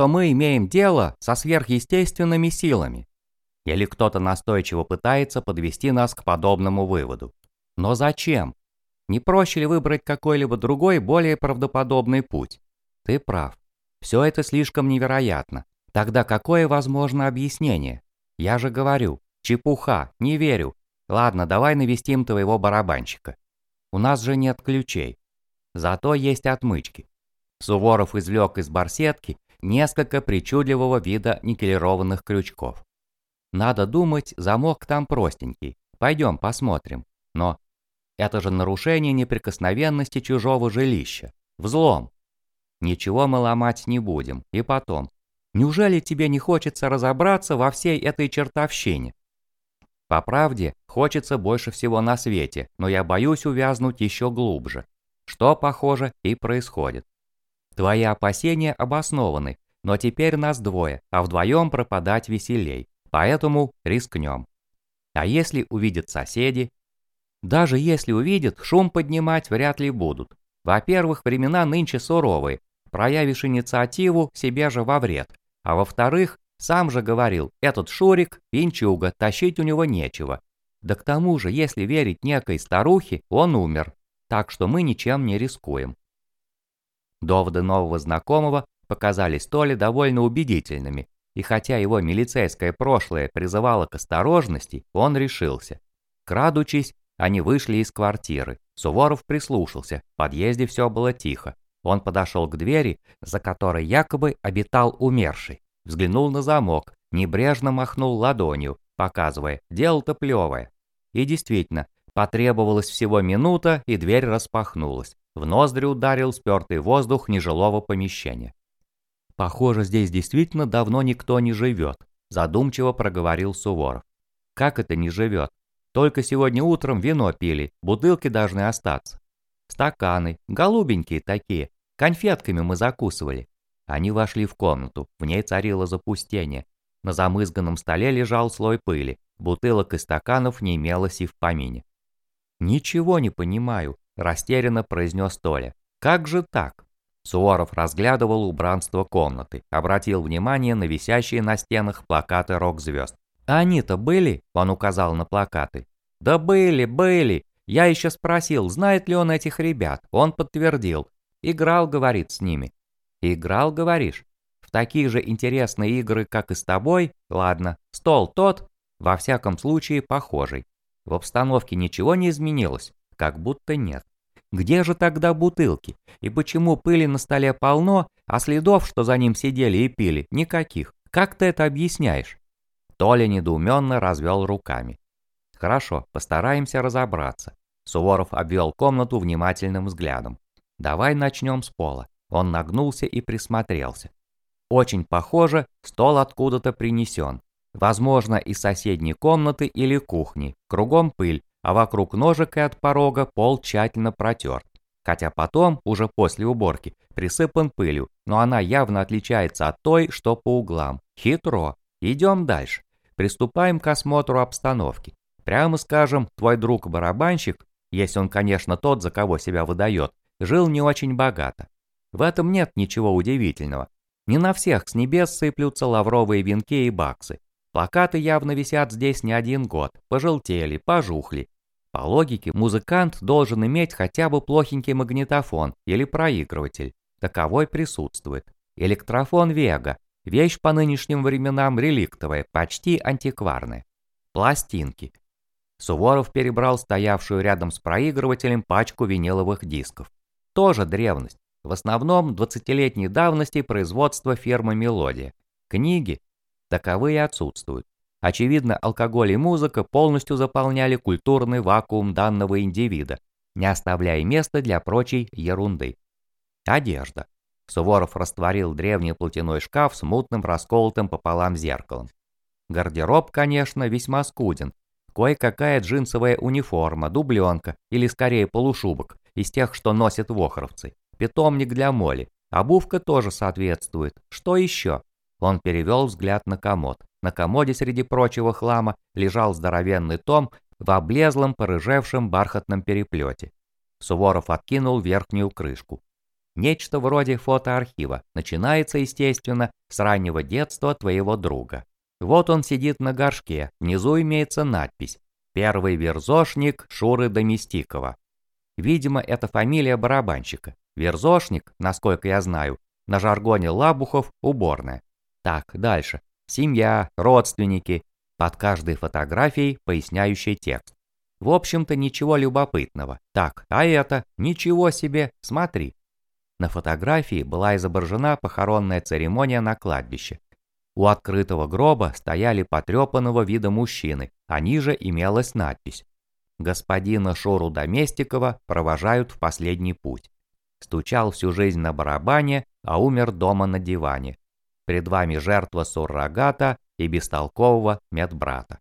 что мы имеем дело со сверхъестественными силами. Или кто-то настойчиво пытается подвести нас к подобному выводу. Но зачем? Не проще ли выбрать какой-либо другой, более правдоподобный путь? Ты прав. Все это слишком невероятно. Тогда какое возможно объяснение? Я же говорю, чепуха, не верю. Ладно, давай навестим твоего барабанщика. У нас же нет ключей. Зато есть отмычки. Суворов извлек из барсетки несколько причудливого вида никелированных крючков. Надо думать, замок там простенький. Пойдем посмотрим. Но это же нарушение неприкосновенности чужого жилища. Взлом. Ничего мы ломать не будем. И потом. Неужели тебе не хочется разобраться во всей этой чертовщине? По правде, хочется больше всего на свете, но я боюсь увязнуть еще глубже. Что, похоже, и происходит. Твои опасения обоснованы, но теперь нас двое, а вдвоем пропадать веселей, поэтому рискнем. А если увидят соседи? Даже если увидят, шум поднимать вряд ли будут. Во-первых, времена нынче суровые, проявишь инициативу себе же во вред. А во-вторых, сам же говорил, этот Шурик – пинчуга, тащить у него нечего. Да к тому же, если верить некой старухе, он умер. Так что мы ничем не рискуем. Доводы нового знакомого показались Толе довольно убедительными, и хотя его милицейское прошлое призывало к осторожности, он решился. Крадучись, они вышли из квартиры. Суворов прислушался, в подъезде все было тихо. Он подошел к двери, за которой якобы обитал умерший. Взглянул на замок, небрежно махнул ладонью, показывая, дело-то плевое. И действительно, потребовалось всего минута, и дверь распахнулась. В ноздри ударил спертый воздух нежилого помещения. «Похоже, здесь действительно давно никто не живет», задумчиво проговорил Суворов. «Как это не живет? Только сегодня утром вино пили, бутылки должны остаться. Стаканы, голубенькие такие, конфетками мы закусывали. Они вошли в комнату, в ней царило запустение. На замызганном столе лежал слой пыли, бутылок и стаканов не имелось и в помине. «Ничего не понимаю», растерянно произнес Толя. «Как же так?» Суворов разглядывал убранство комнаты, обратил внимание на висящие на стенах плакаты рок-звезд. «А они-то были?» – он указал на плакаты. «Да были, были. Я еще спросил, знает ли он этих ребят. Он подтвердил. Играл, говорит, с ними». «Играл, говоришь? В такие же интересные игры, как и с тобой? Ладно. Стол тот? Во всяком случае, похожий. В обстановке ничего не изменилось? Как будто нет. Где же тогда бутылки? И почему пыли на столе полно, а следов, что за ним сидели и пили, никаких? Как ты это объясняешь?» Толя недоуменно развел руками. «Хорошо, постараемся разобраться». Суворов обвел комнату внимательным взглядом. «Давай начнем с пола». Он нагнулся и присмотрелся. Очень похоже, стол откуда-то принесен. Возможно, из соседней комнаты или кухни. Кругом пыль, а вокруг ножек и от порога пол тщательно протерт. Хотя потом, уже после уборки, присыпан пылью, но она явно отличается от той, что по углам. Хитро. Идем дальше. Приступаем к осмотру обстановки. Прямо скажем, твой друг-барабанщик, если он, конечно, тот, за кого себя выдает, жил не очень богато. В этом нет ничего удивительного. Не на всех с небес сыплются лавровые венки и баксы. Плакаты явно висят здесь не один год, пожелтели, пожухли. По логике, музыкант должен иметь хотя бы плохенький магнитофон или проигрыватель. Таковой присутствует. Электрофон Вега. Вещь по нынешним временам реликтовая, почти антикварная. Пластинки. Суворов перебрал стоявшую рядом с проигрывателем пачку виниловых дисков. Тоже древность. В основном 20-летней давности производства фирмы «Мелодия». Книги таковые отсутствуют. Очевидно, алкоголь и музыка полностью заполняли культурный вакуум данного индивида, не оставляя места для прочей ерунды. Одежда. Суворов растворил древний платяной шкаф с мутным расколотым пополам зеркалом. Гардероб, конечно, весьма скуден. Кое-какая джинсовая униформа, дубленка или скорее полушубок, из тех, что носят вохровцы. Питомник для моли. Обувка тоже соответствует. Что еще? Он перевел взгляд на комод. На комоде среди прочего хлама лежал здоровенный том в облезлом, порыжевшем бархатном переплете. Суворов откинул верхнюю крышку. Нечто вроде фотоархива. Начинается, естественно, с раннего детства твоего друга. Вот он сидит на горшке, внизу имеется надпись «Первый верзошник Шуры Доместикова». Видимо, это фамилия барабанщика. Верзошник, насколько я знаю, на жаргоне Лабухов – уборная. Так, дальше. Семья, родственники. Под каждой фотографией поясняющий текст. В общем-то, ничего любопытного. Так, а это? Ничего себе, смотри. На фотографии была изображена похоронная церемония на кладбище. У открытого гроба стояли потрепанного вида мужчины, а ниже имелась надпись «Господина Шуру Доместикова провожают в последний путь. Стучал всю жизнь на барабане, а умер дома на диване. Пред вами жертва суррогата и бестолкового медбрата».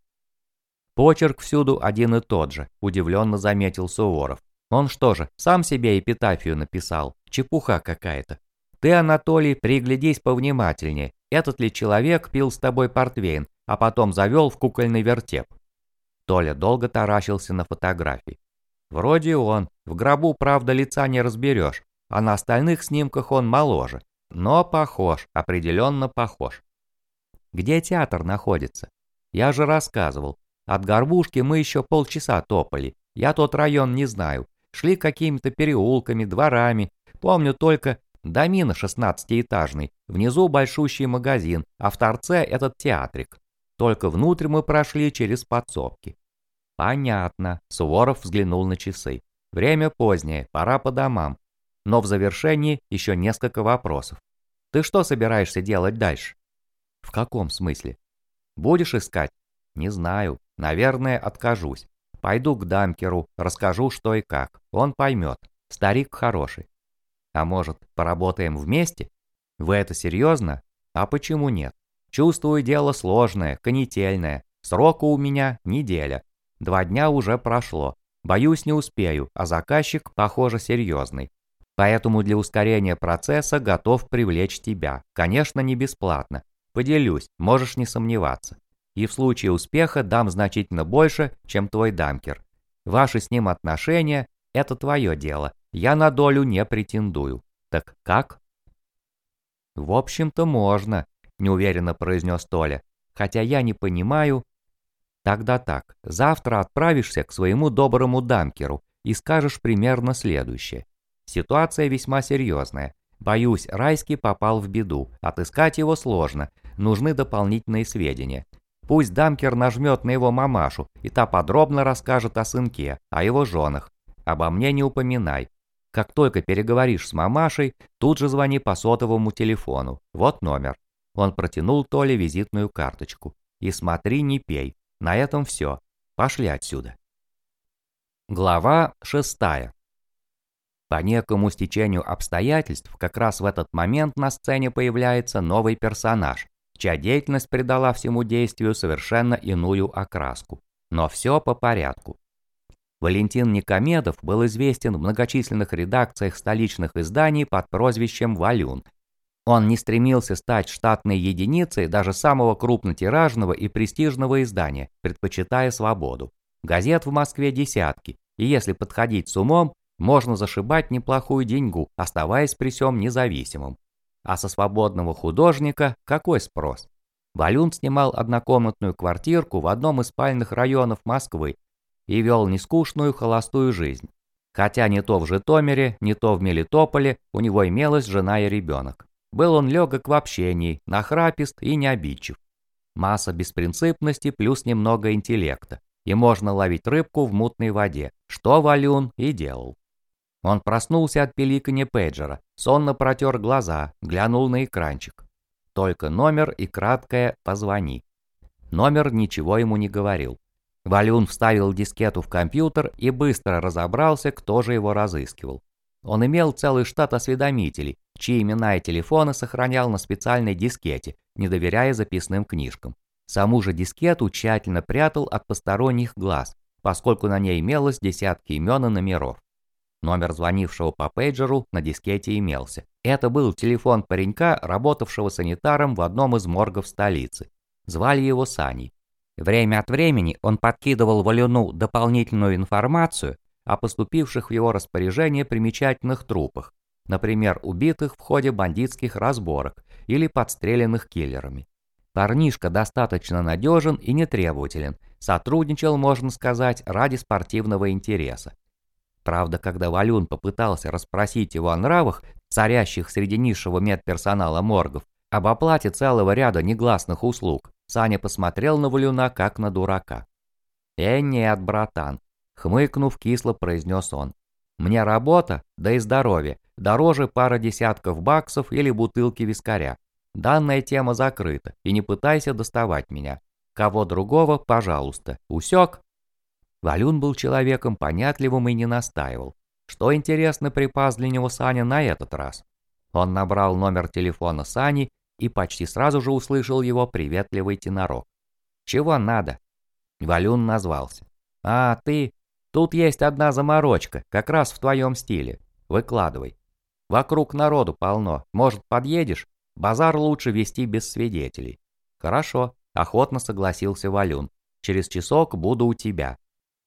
Почерк всюду один и тот же, удивленно заметил Суворов. Он что же, сам себе эпитафию написал? Чепуха какая-то. Ты, Анатолий, приглядись повнимательнее. Этот ли человек пил с тобой портвейн, а потом завел в кукольный вертеп? Толя долго таращился на фотографии. Вроде он. В гробу, правда, лица не разберешь, а на остальных снимках он моложе. Но похож, определенно похож. Где театр находится? Я же рассказывал, от горбушки мы еще полчаса топали. Я тот район не знаю. Шли какими-то переулками, дворами. Помню только домина шестнадцатиэтажный. Внизу большущий магазин, а в торце этот театрик. Только внутрь мы прошли через подсобки. Понятно. Суворов взглянул на часы. Время позднее, пора по домам. Но в завершении еще несколько вопросов. Ты что собираешься делать дальше? В каком смысле? Будешь искать? Не знаю. Наверное, откажусь. Пойду к дамкеру, расскажу, что и как. Он поймет. Старик хороший. А может, поработаем вместе? Вы это серьезно? А почему нет? Чувствую, дело сложное, конетельное. Срока у меня неделя. Два дня уже прошло. Боюсь, не успею, а заказчик, похоже, серьезный. Поэтому для ускорения процесса готов привлечь тебя. Конечно, не бесплатно. Поделюсь, можешь не сомневаться и в случае успеха дам значительно больше, чем твой дамкер. Ваши с ним отношения – это твое дело, я на долю не претендую. Так как? В общем-то можно, неуверенно произнес Толя, хотя я не понимаю. Тогда так, завтра отправишься к своему доброму дамкеру и скажешь примерно следующее. Ситуация весьма серьезная. Боюсь, Райский попал в беду, отыскать его сложно, нужны дополнительные сведения. Пусть Дамкер нажмет на его мамашу, и та подробно расскажет о сынке, о его женах. Обо мне не упоминай. Как только переговоришь с мамашей, тут же звони по сотовому телефону. Вот номер. Он протянул Толе визитную карточку. И смотри, не пей. На этом все. Пошли отсюда. Глава шестая. По некому стечению обстоятельств, как раз в этот момент на сцене появляется новый персонаж, чья деятельность придала всему действию совершенно иную окраску. Но все по порядку. Валентин Никомедов был известен в многочисленных редакциях столичных изданий под прозвищем «Валюн». Он не стремился стать штатной единицей даже самого крупнотиражного и престижного издания, предпочитая свободу. Газет в Москве десятки, и если подходить с умом, можно зашибать неплохую деньгу, оставаясь при всем независимым. А со свободного художника какой спрос? Валюн снимал однокомнатную квартирку в одном из спальных районов Москвы и вел нескучную холостую жизнь. Хотя не то в Житомире, не то в Мелитополе у него имелась жена и ребенок. Был он легок в общении, нахрапист и необидчив. Масса беспринципности плюс немного интеллекта, и можно ловить рыбку в мутной воде, что Валюн и делал. Он проснулся от пиликанья пейджера, сонно протер глаза, глянул на экранчик. Только номер и краткое «позвони». Номер ничего ему не говорил. Валюн вставил дискету в компьютер и быстро разобрался, кто же его разыскивал. Он имел целый штат осведомителей, чьи имена и телефоны сохранял на специальной дискете, не доверяя записным книжкам. Саму же дискету тщательно прятал от посторонних глаз, поскольку на ней имелось десятки имен и номеров. Номер звонившего по пейджеру на дискете имелся. Это был телефон паренька, работавшего санитаром в одном из моргов столицы. Звали его Саней. Время от времени он подкидывал Валюну дополнительную информацию о поступивших в его распоряжение примечательных трупах. например, убитых в ходе бандитских разборок или подстреленных киллерами. Парнишка достаточно надежен и нетребователен, сотрудничал, можно сказать, ради спортивного интереса. Правда, когда Валюн попытался расспросить его о нравах, царящих среди низшего медперсонала моргов, об оплате целого ряда негласных услуг, Саня посмотрел на Валюна как на дурака. «Э, нет, братан», — хмыкнув, кисло произнес он. «Мне работа, да и здоровье, дороже пара десятков баксов или бутылки вискаря. Данная тема закрыта, и не пытайся доставать меня. Кого другого, пожалуйста. Усек?» Валюн был человеком понятливым и не настаивал. Что интересно припас для него Саня на этот раз? Он набрал номер телефона Сани и почти сразу же услышал его приветливый тенорок. «Чего надо?» Валюн назвался. «А, ты? Тут есть одна заморочка, как раз в твоем стиле. Выкладывай. Вокруг народу полно. Может, подъедешь? Базар лучше вести без свидетелей». «Хорошо», — охотно согласился Валюн. «Через часок буду у тебя».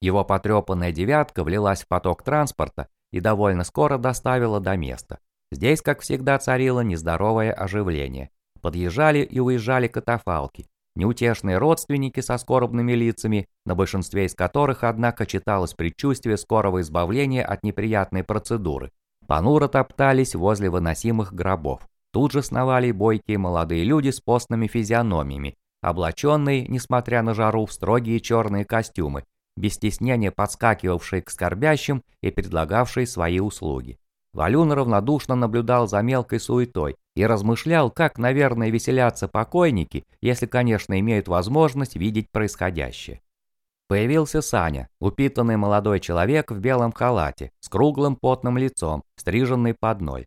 Его потрепанная девятка влилась в поток транспорта и довольно скоро доставила до места. Здесь, как всегда, царило нездоровое оживление. Подъезжали и уезжали катафалки, неутешные родственники со скорбными лицами, на большинстве из которых, однако, читалось предчувствие скорого избавления от неприятной процедуры. Понуро топтались возле выносимых гробов. Тут же сновали бойкие молодые люди с постными физиономиями, облаченные, несмотря на жару, в строгие черные костюмы, без стеснения подскакивавшие к скорбящим и предлагавшие свои услуги. Валюн равнодушно наблюдал за мелкой суетой и размышлял, как, наверное, веселятся покойники, если, конечно, имеют возможность видеть происходящее. Появился Саня, упитанный молодой человек в белом халате, с круглым потным лицом, стриженный под ноль.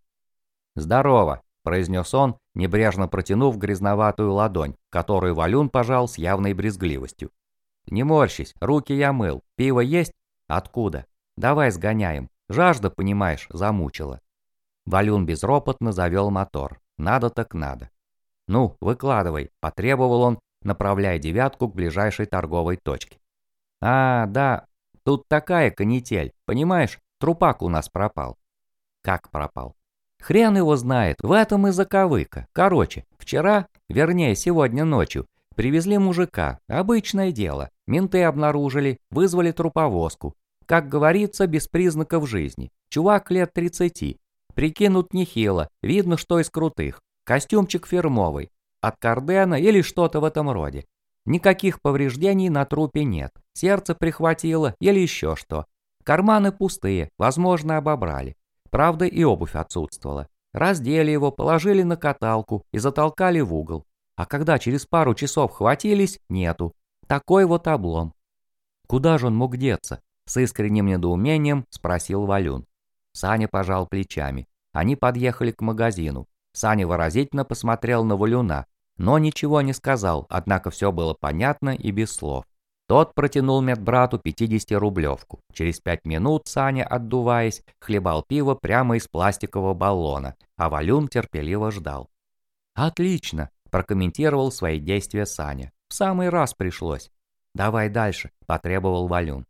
«Здорово», – произнес он, небрежно протянув грязноватую ладонь, которую Валюн пожал с явной брезгливостью. «Не морщись, руки я мыл. Пиво есть? Откуда? Давай сгоняем. Жажда, понимаешь, замучила». Валюн безропотно завел мотор. Надо так надо. «Ну, выкладывай», – потребовал он, направляя девятку к ближайшей торговой точке. «А, да, тут такая канитель, понимаешь, трупак у нас пропал». «Как пропал?» «Хрен его знает, в этом и заковыка. Короче, вчера, вернее, сегодня ночью, привезли мужика, обычное дело. Менты обнаружили, вызвали труповозку. Как говорится, без признаков жизни. Чувак лет 30. Прикинут нехило, видно, что из крутых. Костюмчик фирмовый. От Кардена или что-то в этом роде. Никаких повреждений на трупе нет. Сердце прихватило или еще что. Карманы пустые, возможно, обобрали. Правда, и обувь отсутствовала. Раздели его, положили на каталку и затолкали в угол. А когда через пару часов хватились, нету. Такой вот облом. Куда же он мог деться? С искренним недоумением спросил Валюн. Саня пожал плечами. Они подъехали к магазину. Саня выразительно посмотрел на Валюна, но ничего не сказал, однако все было понятно и без слов. Тот протянул медбрату 50-рублевку. Через пять минут Саня, отдуваясь, хлебал пиво прямо из пластикового баллона, а Валюн терпеливо ждал. «Отлично!» – прокомментировал свои действия Саня. «В самый раз пришлось». «Давай дальше», – потребовал Валюн.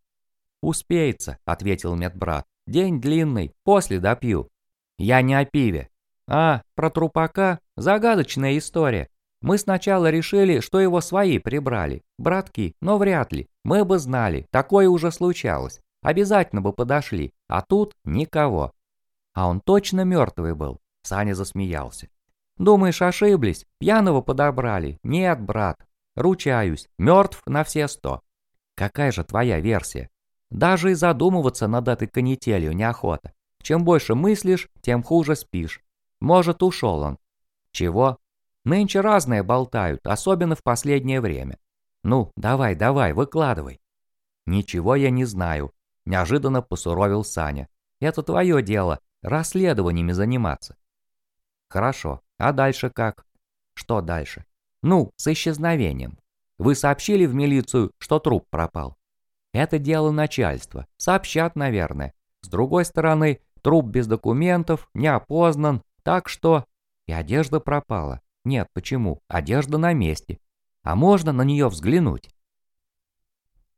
«Успеется», — ответил медбрат. «День длинный, после допью». «Я не о пиве». «А, про трупака? Загадочная история. Мы сначала решили, что его свои прибрали. Братки, но вряд ли. Мы бы знали, такое уже случалось. Обязательно бы подошли, а тут никого». «А он точно мертвый был?» Саня засмеялся. «Думаешь, ошиблись? Пьяного подобрали? Нет, брат. Ручаюсь, мертв на все сто. Какая же твоя версия? Даже и задумываться над этой канителью неохота. Чем больше мыслишь, тем хуже спишь. Может, ушел он. Чего? Нынче разные болтают, особенно в последнее время. Ну, давай, давай, выкладывай. Ничего я не знаю. Неожиданно посуровил Саня. Это твое дело, расследованиями заниматься. Хорошо, а дальше как? Что дальше? Ну, с исчезновением. Вы сообщили в милицию, что труп пропал. Это дело начальства. Сообщат, наверное. С другой стороны, труп без документов, не опознан, так что... И одежда пропала. Нет, почему? Одежда на месте. А можно на нее взглянуть?